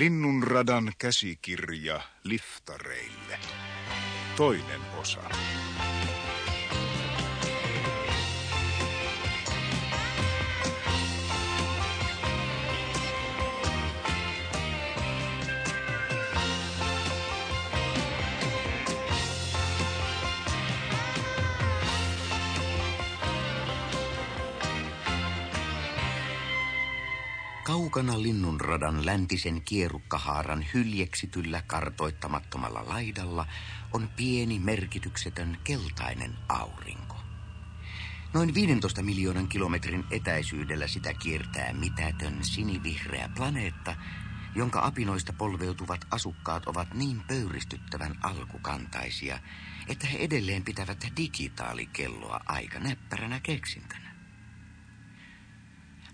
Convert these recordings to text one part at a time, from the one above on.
Linnunradan käsikirja liftareille. Toinen osa. Kaukana linnunradan läntisen kierukkahaaran hyljeksityllä kartoittamattomalla laidalla on pieni merkityksetön keltainen aurinko. Noin 15 miljoonan kilometrin etäisyydellä sitä kiertää mitätön sinivihreä planeetta, jonka apinoista polveutuvat asukkaat ovat niin pöyristyttävän alkukantaisia, että he edelleen pitävät digitaalikelloa aika näppäränä keksintönä.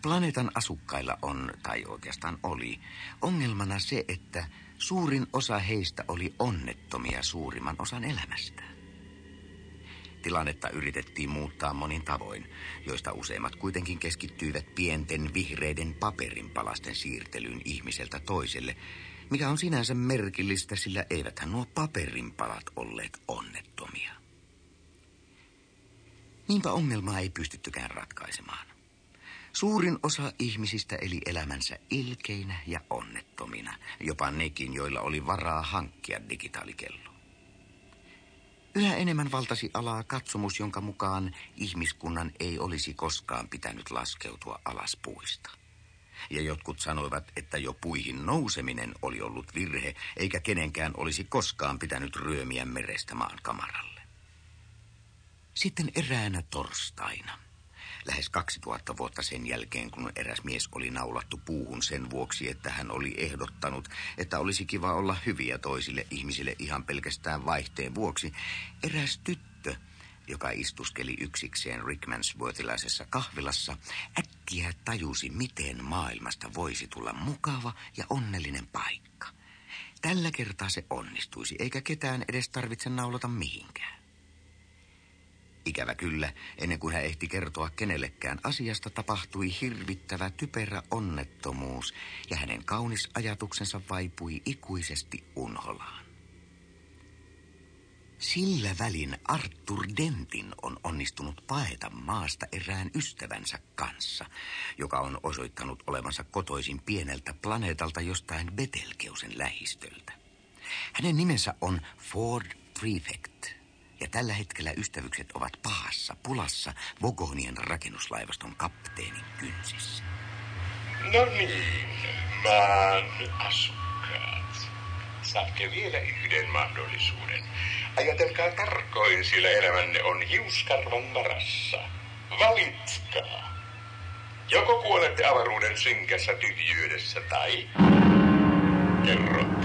Planeetan asukkailla on, tai oikeastaan oli, ongelmana se, että suurin osa heistä oli onnettomia suurimman osan elämästä. Tilannetta yritettiin muuttaa monin tavoin, joista useimmat kuitenkin keskittyivät pienten vihreiden paperinpalasten siirtelyyn ihmiseltä toiselle, mikä on sinänsä merkillistä, sillä eiväthän nuo paperinpalat olleet onnettomia. Niinpä ongelmaa ei pystyttykään ratkaisemaan. Suurin osa ihmisistä eli elämänsä ilkeinä ja onnettomina, jopa nekin, joilla oli varaa hankkia digitaalikello. Yhä enemmän valtasi alaa katsomus, jonka mukaan ihmiskunnan ei olisi koskaan pitänyt laskeutua alas puista. Ja jotkut sanoivat, että jo puihin nouseminen oli ollut virhe, eikä kenenkään olisi koskaan pitänyt ryömiä merestä maan kamaralle. Sitten eräänä torstaina – lähes 2000 vuotta sen jälkeen, kun eräs mies oli naulattu puuhun sen vuoksi, että hän oli ehdottanut, että olisi kiva olla hyviä toisille ihmisille ihan pelkästään vaihteen vuoksi, eräs tyttö, joka istuskeli yksikseen Rickmansworthilaisessa kahvilassa, äkkiä tajusi, miten maailmasta voisi tulla mukava ja onnellinen paikka. Tällä kertaa se onnistuisi, eikä ketään edes tarvitse naulata mihinkään. Ikävä kyllä, ennen kuin hän ehti kertoa kenellekään asiasta, tapahtui hirvittävä typerä onnettomuus ja hänen kaunis ajatuksensa vaipui ikuisesti unholaan. Sillä välin Arthur Dentin on onnistunut paeta maasta erään ystävänsä kanssa, joka on osoittanut olevansa kotoisin pieneltä planeetalta jostain Betelkeusen lähistöltä. Hänen nimensä on Ford Prefect – ja tällä hetkellä ystävykset ovat pahassa pulassa Vogonien rakennuslaivaston kapteenin kynsissä. No niin, maan asukkaat. Saatte vielä yhden mahdollisuuden. Ajatelkaa tarkoin, sillä elämänne on hiuskarvan varassa. Valitkaa. Joko kuolette avaruuden synkässä tyhjyydessä tai minulle,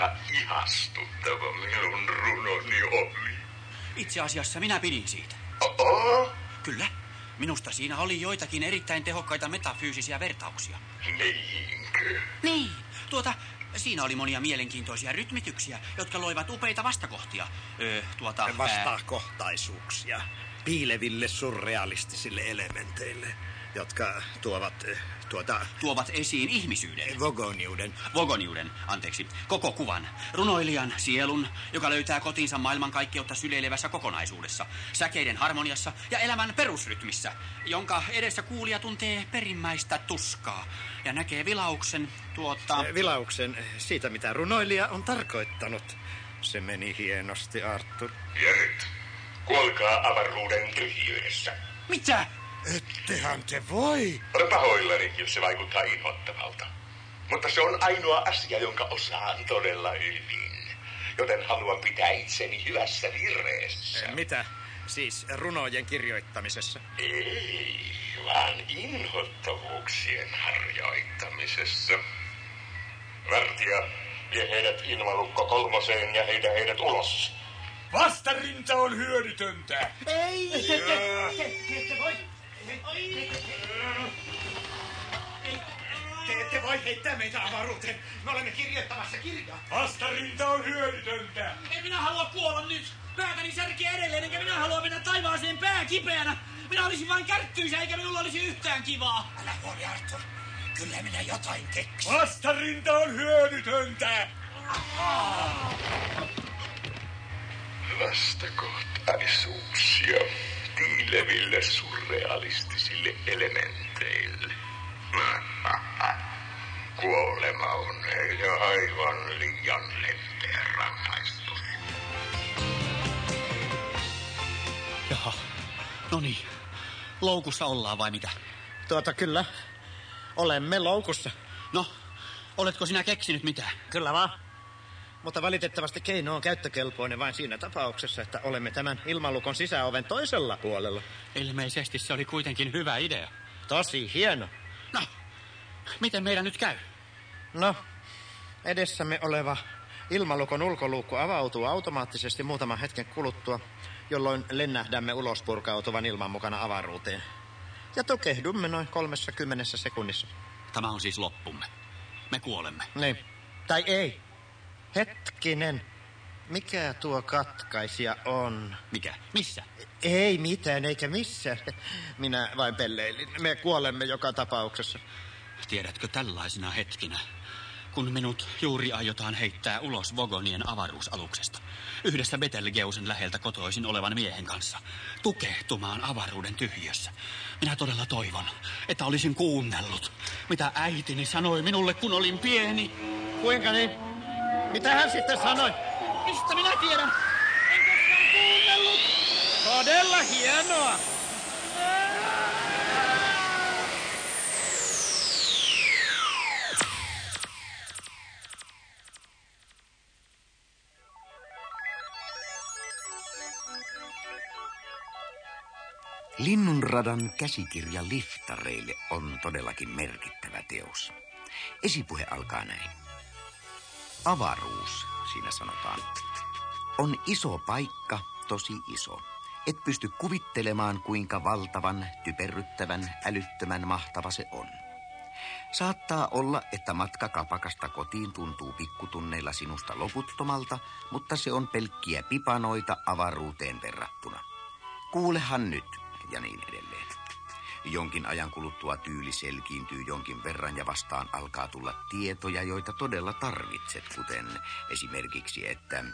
kuinka ihastuttava minun runoni oli. Itse asiassa minä pidin siitä. Oh, Kyllä. Minusta siinä oli joitakin erittäin tehokkaita metafyysisiä vertauksia. niinkö? Niin, tuota, siinä oli monia mielenkiintoisia rytmityksiä, jotka loivat upeita vastakohtia. Öö, tuota... vastakohtaisuuksia piileville surrealistisille elementeille, jotka tuovat eh, tuota tuovat esiin ihmisyyden. vogoniuden. Vogoniuden, anteeksi, koko kuvan. Runoilijan sielun, joka löytää kotinsa maailmankaikkeutta syleilevässä kokonaisuudessa, säkeiden harmoniassa ja elämän perusrytmissä, jonka edessä kuulija tuntee perimmäistä tuskaa ja näkee vilauksen tuota... Eh, Vilauksen siitä, mitä runoilija on tarkoittanut. Se meni hienosti, Arthur. Ja nyt, kuolkaa avaruuden tyhjyydessä. Mitä? Ettehän te voi. Olen pahoillani, jos se vaikuttaa inhottavalta. Mutta se on ainoa asia, jonka osaan todella hyvin. Joten haluan pitää itseni hyvässä vireessä. Mitä? Siis runojen kirjoittamisessa. Ei, vaan inhottavuuksien harjoittamisessa. Vartija, vie heidät ilmalukko kolmoseen ja heitä heidät ulos. Vastarinta on hyödytöntä. Te ette voi heittää meitä avaruuteen. Me olemme kirjoittamassa kirjaa. Vastarinta on hyödytöntä. En minä halua kuolla nyt. Päätäni särkee edelleen, enkä minä halua mennä taivaaseen pää kipeänä. Minä olisin vain kärttyisä, eikä minulla olisi yhtään kivaa. Älä huoli, Arthur. Kyllä minä jotain keksin. Vastarinta on hyödytöntä! Vastakohtaisuuksia piileville surrealistisille elementeille. Kuolema on heille aivan liian lempeä rangaistus. Jaha. No niin. Loukussa ollaan vai mitä? Tuota kyllä. Olemme loukussa. No, oletko sinä keksinyt mitään? Kyllä vaan. Mutta valitettavasti keino on käyttökelpoinen vain siinä tapauksessa, että olemme tämän ilmalukon sisäoven toisella puolella. Ilmeisesti se oli kuitenkin hyvä idea. Tosi hieno. No, miten meidän nyt käy? No, edessämme oleva ilmalukon ulkoluukku avautuu automaattisesti muutaman hetken kuluttua, jolloin lennähdämme ulos purkautuvan ilman mukana avaruuteen. Ja tukehdumme noin 30 sekunnissa. Tämä on siis loppumme. Me kuolemme. Niin. Tai ei. Hetkinen. Mikä tuo katkaisija on? Mikä? Missä? Ei mitään, eikä missään. Minä vain pelleilin. Me kuolemme joka tapauksessa. Tiedätkö tällaisina hetkinä, kun minut juuri aiotaan heittää ulos Vogonien avaruusaluksesta, yhdessä Betelgeusen läheltä kotoisin olevan miehen kanssa, tukehtumaan avaruuden tyhjössä. Minä todella toivon, että olisin kuunnellut, mitä äitini sanoi minulle, kun olin pieni. Kuinka niin? Mitä hän sitten sanoi? Mistä minä tiedän? En koskaan kuunnellut. Todella hienoa. Linnunradan käsikirja liftareille on todellakin merkittävä teos. Esipuhe alkaa näin. Avaruus, siinä sanotaan, on iso paikka, tosi iso. Et pysty kuvittelemaan, kuinka valtavan, typerryttävän, älyttömän mahtava se on. Saattaa olla, että matka kapakasta kotiin tuntuu pikkutunneilla sinusta loputtomalta, mutta se on pelkkiä pipanoita avaruuteen verrattuna. Kuulehan nyt, ja niin edelleen. Jonkin ajan kuluttua tyyli selkiintyy jonkin verran ja vastaan alkaa tulla tietoja, joita todella tarvitset, kuten esimerkiksi, että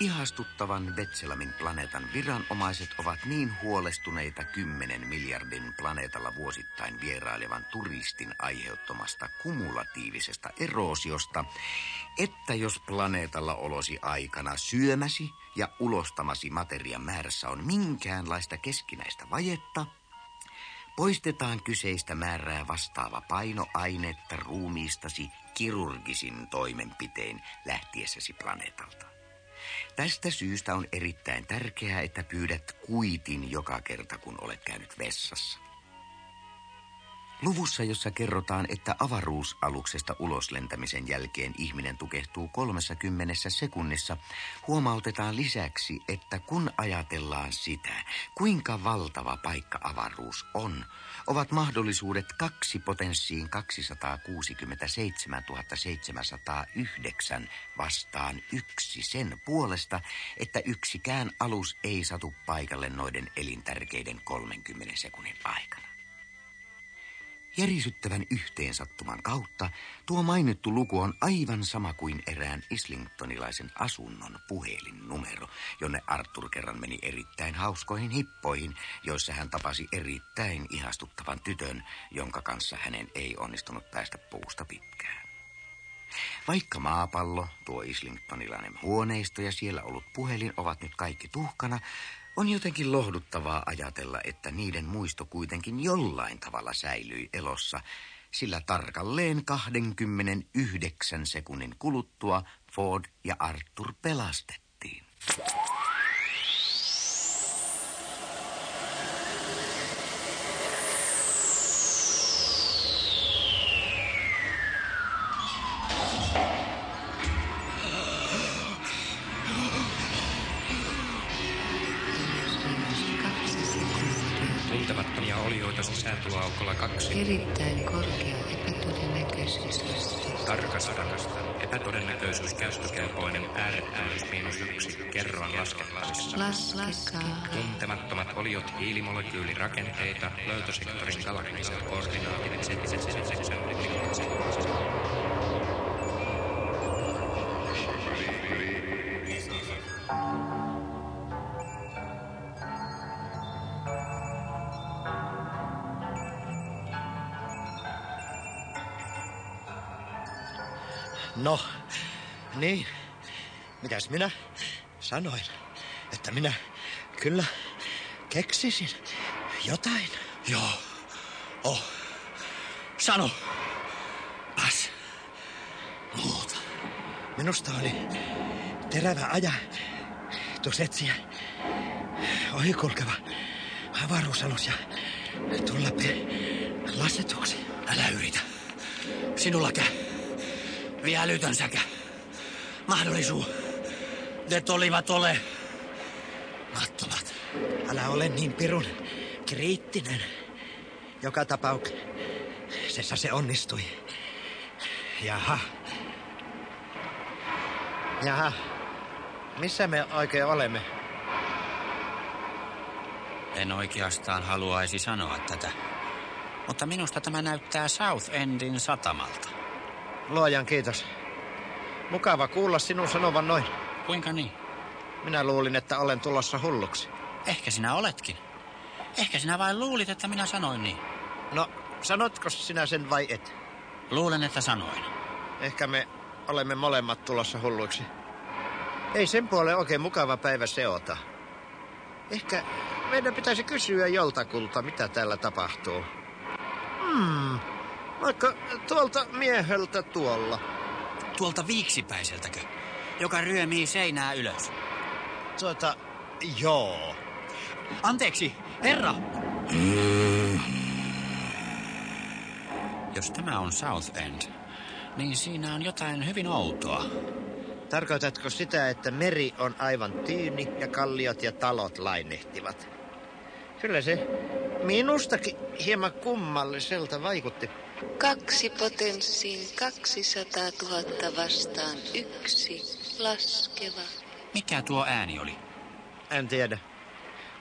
ihastuttavan Betselamin planeetan viranomaiset ovat niin huolestuneita kymmenen miljardin planeetalla vuosittain vierailevan turistin aiheuttamasta kumulatiivisesta eroosiosta, että jos planeetalla olosi aikana syömäsi ja ulostamasi materian määrässä on minkäänlaista keskinäistä vajetta, Poistetaan kyseistä määrää vastaava painoainetta ruumiistasi kirurgisin toimenpitein lähtiessäsi planeetalta. Tästä syystä on erittäin tärkeää, että pyydät kuitin joka kerta, kun olet käynyt vessassa. Luvussa, jossa kerrotaan, että avaruusaluksesta uloslentämisen jälkeen ihminen tukehtuu 30 sekunnissa, huomautetaan lisäksi, että kun ajatellaan sitä, kuinka valtava paikka avaruus on, ovat mahdollisuudet kaksi potenssiin 267 709 vastaan yksi sen puolesta, että yksikään alus ei satu paikalle noiden elintärkeiden 30 sekunnin aikana. Järisyttävän yhteensattuman kautta tuo mainittu luku on aivan sama kuin erään Islingtonilaisen asunnon puhelinnumero, jonne Arthur kerran meni erittäin hauskoihin hippoihin, joissa hän tapasi erittäin ihastuttavan tytön, jonka kanssa hänen ei onnistunut päästä puusta pitkään. Vaikka maapallo, tuo Islingtonilainen huoneisto ja siellä ollut puhelin ovat nyt kaikki tuhkana, on jotenkin lohduttavaa ajatella, että niiden muisto kuitenkin jollain tavalla säilyi elossa, sillä tarkalleen 29 sekunnin kuluttua Ford ja Arthur pelastettiin. Sisääntuloaukolla kaksi. Erittäin korkea epätodennäköisyysaste. Tarkastan. Epätodennäköisyys käyttökelpoinen äärettömyys miinus yksi. Kerroin laskettavissa. Laskekaa. Tuntemattomat oliot hiilimolekyyli-rakenteita, löytösektorin galaktiset koordinaatit. No, niin. Mitäs minä sanoin? Että minä kyllä keksisin jotain. Joo. Oh. Sano. Pas. Muuta. Minusta oli terävä aja tuossa etsiä ohikulkeva avaruusalus ja tulla lasetuksi. Älä yritä. Sinulla Vie älytön säkä. Mahdollisuus. Ne olivat ole. Mattomat. Älä ole niin pirun kriittinen. Joka tapauksessa se onnistui. Jaha. Jaha. Missä me oikein olemme? En oikeastaan haluaisi sanoa tätä. Mutta minusta tämä näyttää South Endin satamalta. Luojan kiitos. Mukava kuulla sinun sanovan noin. Kuinka niin? Minä luulin, että olen tulossa hulluksi. Ehkä sinä oletkin. Ehkä sinä vain luulit, että minä sanoin niin. No, sanotko sinä sen vai et? Luulen, että sanoin. Ehkä me olemme molemmat tulossa hulluiksi. Ei sen puoleen oikein mukava päivä seota. Ehkä meidän pitäisi kysyä joltakulta, mitä täällä tapahtuu. Hmm, vaikka tuolta mieheltä tuolla. Tuolta viiksipäiseltäkö? Joka ryömii seinää ylös. Tuota, joo. Anteeksi, herra! Jos tämä on South End, niin siinä on jotain hyvin outoa. Tarkoitatko sitä, että meri on aivan tyyni ja kalliot ja talot lainehtivat? Kyllä se minustakin hieman kummalliselta vaikutti. Kaksi potenssiin 200 000 vastaan yksi laskeva. Mikä tuo ääni oli? En tiedä.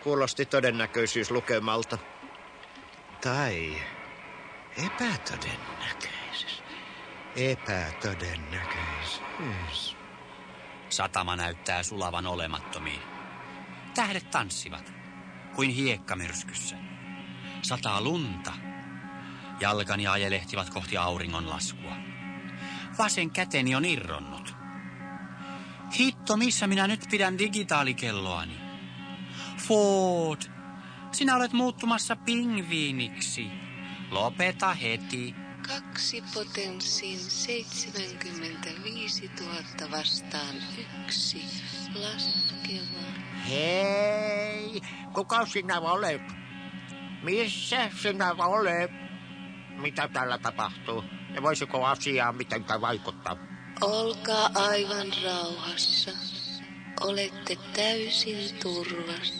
Kuulosti todennäköisyyslukemalta. Tai epätodennäköisyys. Epätodennäköisyys. Satama näyttää sulavan olemattomiin. Tähdet tanssivat, kuin hiekkamyrskyssä. Sataa lunta. Jalkani ajelehtivat kohti auringon laskua. Vasen käteni on irronnut. Hitto, missä minä nyt pidän digitaalikelloani? Ford, sinä olet muuttumassa pingviiniksi. Lopeta heti. Kaksi potenssiin 75 000 vastaan yksi laskeva. Hei, kuka sinä olet? Missä sinä olet? Mitä täällä tapahtuu? Ja voisiko asiaa mitenkään vaikuttaa? Olkaa aivan rauhassa. Olette täysin turvassa.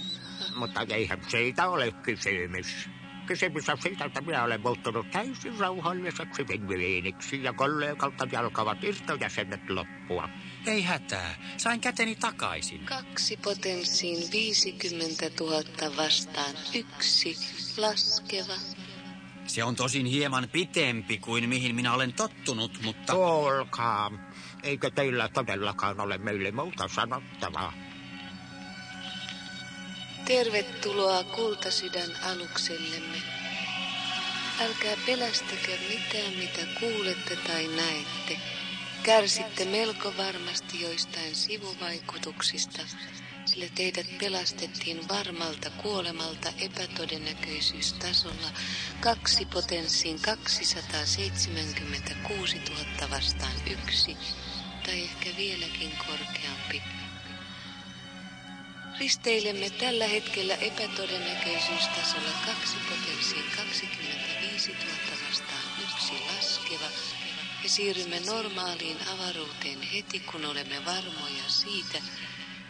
Mutta eihän siitä ole kysymys. Kysymys on siitä, että minä olen muuttunut täysin rauhalliseksi pingviiniksi ja kollegalta jalkavat irtojäsenet loppua. Ei hätää, sain käteni takaisin. Kaksi potenssiin 50 000 vastaan yksi laskeva. Se on tosin hieman pitempi kuin mihin minä olen tottunut, mutta... Kuulkaa, eikö teillä todellakaan ole meille muuta sanottavaa? Tervetuloa kultasydän aluksellemme. Älkää pelästäkö mitään, mitä kuulette tai näette. Kärsitte melko varmasti joistain sivuvaikutuksista, sillä teidät pelastettiin varmalta kuolemalta epätodennäköisyystasolla. Kaksi potenssiin 276 000 vastaan yksi, tai ehkä vieläkin korkeampi. Risteilemme tällä hetkellä epätodennäköisyystasolla kaksi potenssiin 25 000 vastaan yksi laskeva. Ja siirrymme normaaliin avaruuteen heti kun olemme varmoja siitä,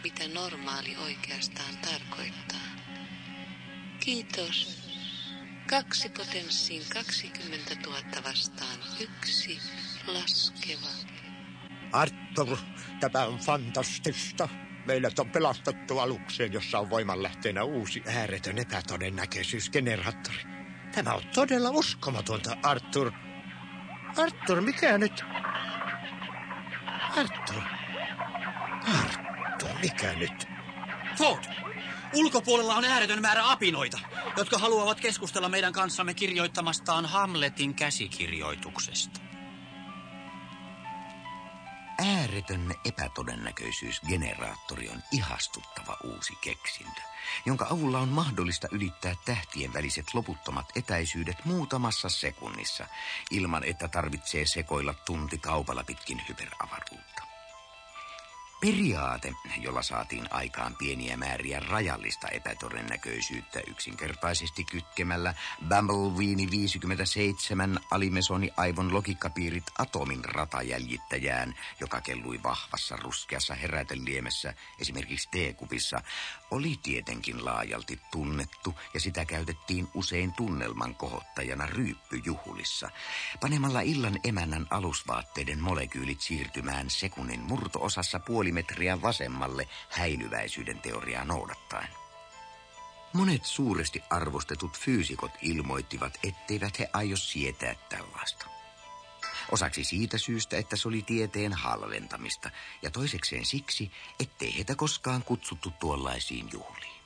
mitä normaali oikeastaan tarkoittaa. Kiitos. Kaksi potenssiin 20 000 vastaan yksi laskeva. Arthur, tämä on fantastista. Meidät on pelastettu alukseen, jossa on voimanlähteenä uusi ääretön epätodennäköisyysgeneraattori. Tämä on todella uskomatonta, Arthur. Arthur, mikä nyt? Arthur. Arthur, mikä nyt? Ford, ulkopuolella on ääretön määrä apinoita, jotka haluavat keskustella meidän kanssamme kirjoittamastaan Hamletin käsikirjoituksesta. Ääretön epätodennäköisyysgeneraattori on ihastuttava uusi keksintö, jonka avulla on mahdollista ylittää tähtien väliset loputtomat etäisyydet muutamassa sekunnissa, ilman että tarvitsee sekoilla tunti kaupalla pitkin hyperavaruutta. Periaate, jolla saatiin aikaan pieniä määriä rajallista epätodennäköisyyttä yksinkertaisesti kytkemällä Bumbleweeni 57 alimesoni aivon logiikkapiirit atomin ratajäljittäjään, joka kellui vahvassa ruskeassa heräteliemessä, esimerkiksi teekupissa, oli tietenkin laajalti tunnettu ja sitä käytettiin usein tunnelman kohottajana ryyppyjuhulissa, panemalla illan emännän alusvaatteiden molekyylit siirtymään sekunnin murtoosassa puoli metriä vasemmalle häilyväisyyden teoriaa noudattaen. Monet suuresti arvostetut fyysikot ilmoittivat, etteivät he aio sietää tällaista. Osaksi siitä syystä, että se oli tieteen halventamista, ja toisekseen siksi, ettei heitä koskaan kutsuttu tuollaisiin juhliin.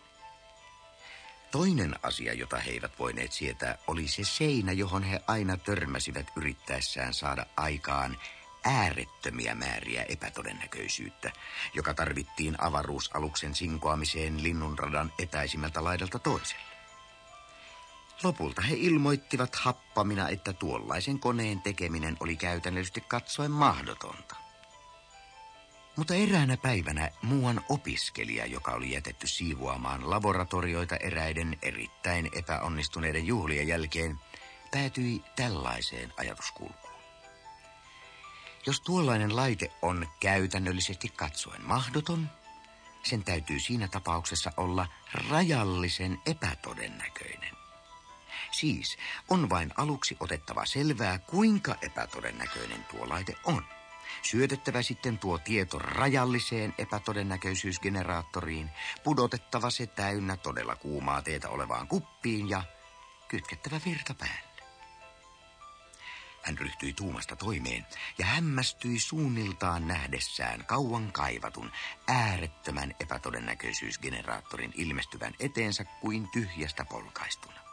Toinen asia, jota he eivät voineet sietää, oli se seinä, johon he aina törmäsivät yrittäessään saada aikaan äärettömiä määriä epätodennäköisyyttä, joka tarvittiin avaruusaluksen sinkoamiseen linnunradan etäisimmältä laidalta toiselle. Lopulta he ilmoittivat happamina, että tuollaisen koneen tekeminen oli käytännöllisesti katsoen mahdotonta. Mutta eräänä päivänä muuan opiskelija, joka oli jätetty siivoamaan laboratorioita eräiden erittäin epäonnistuneiden juhlien jälkeen, päätyi tällaiseen ajatuskulkuun. Jos tuollainen laite on käytännöllisesti katsoen mahdoton, sen täytyy siinä tapauksessa olla rajallisen epätodennäköinen. Siis on vain aluksi otettava selvää, kuinka epätodennäköinen tuo laite on. Syötettävä sitten tuo tieto rajalliseen epätodennäköisyysgeneraattoriin, pudotettava se täynnä todella kuumaa teetä olevaan kuppiin ja kytkettävä virta päälle. Hän ryhtyi tuumasta toimeen ja hämmästyi suunniltaan nähdessään kauan kaivatun äärettömän epätodennäköisyysgeneraattorin ilmestyvän eteensä kuin tyhjästä polkaistuna.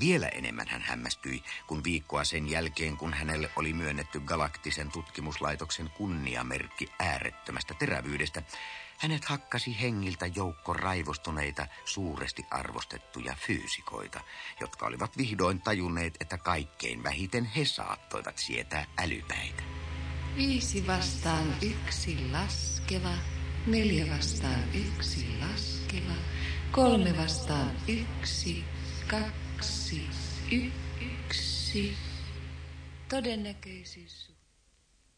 Vielä enemmän hän hämmästyi, kun viikkoa sen jälkeen, kun hänelle oli myönnetty galaktisen tutkimuslaitoksen kunniamerkki äärettömästä terävyydestä, hänet hakkasi hengiltä joukko raivostuneita, suuresti arvostettuja fyysikoita, jotka olivat vihdoin tajunneet, että kaikkein vähiten he saattoivat sietää älypäitä. Viisi vastaan yksi laskeva, neljä vastaan yksi laskeva, kolme vastaan yksi, kaksi, yksi. Todennäköisyys